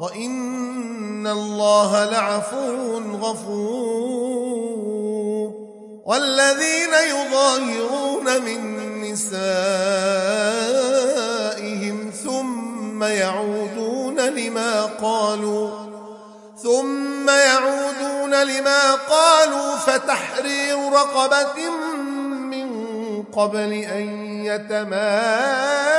وإن الله لعفو غفور والذين يظاهرون من نسائهم ثم يعودون لما قالوا ثم يعودون لما قالوا فتحرير رقبة من قبل أن يتماسا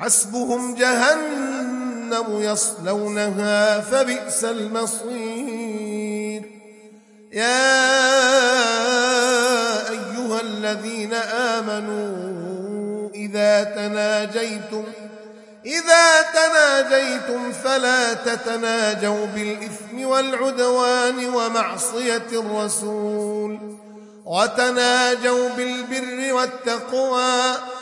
حسبهم جهنم يصلونها فبئس المصير. يا أيها الذين آمنوا إذا تناجيتم إذا تناجيتم فلا تتناجوا بالإثم والعدوان ومعصية الرسول وتناجوا بالبر والتقوى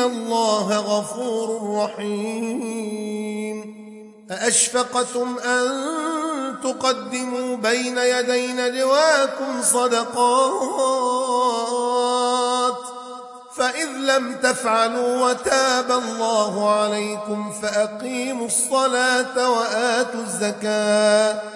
الله غفور رحيم أأشفقتم أن تقدموا بين يدي نجواكم صدقات فإذ لم تفعلوا وتاب الله عليكم فأقيموا الصلاة وآتوا الزكاة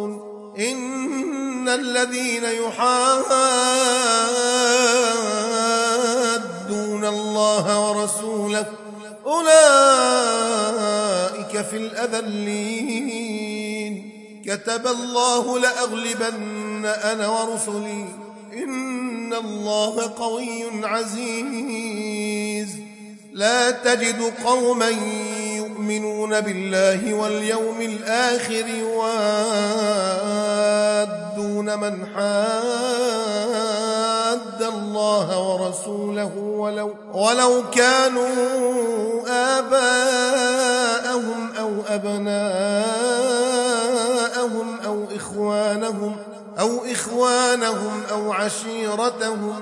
إن الذين يحادون الله ورسوله أولئك في الأذلين. كتب الله لأغلبن أنا ورسلي. إن الله قوي عزيز. لا تجد قوما يؤمنون بالله واليوم الآخر يوادون من حاد الله ورسوله ولو, ولو كانوا آباءهم أو أبناءهم أو إخوانهم أو إخوانهم أو عشيرتهم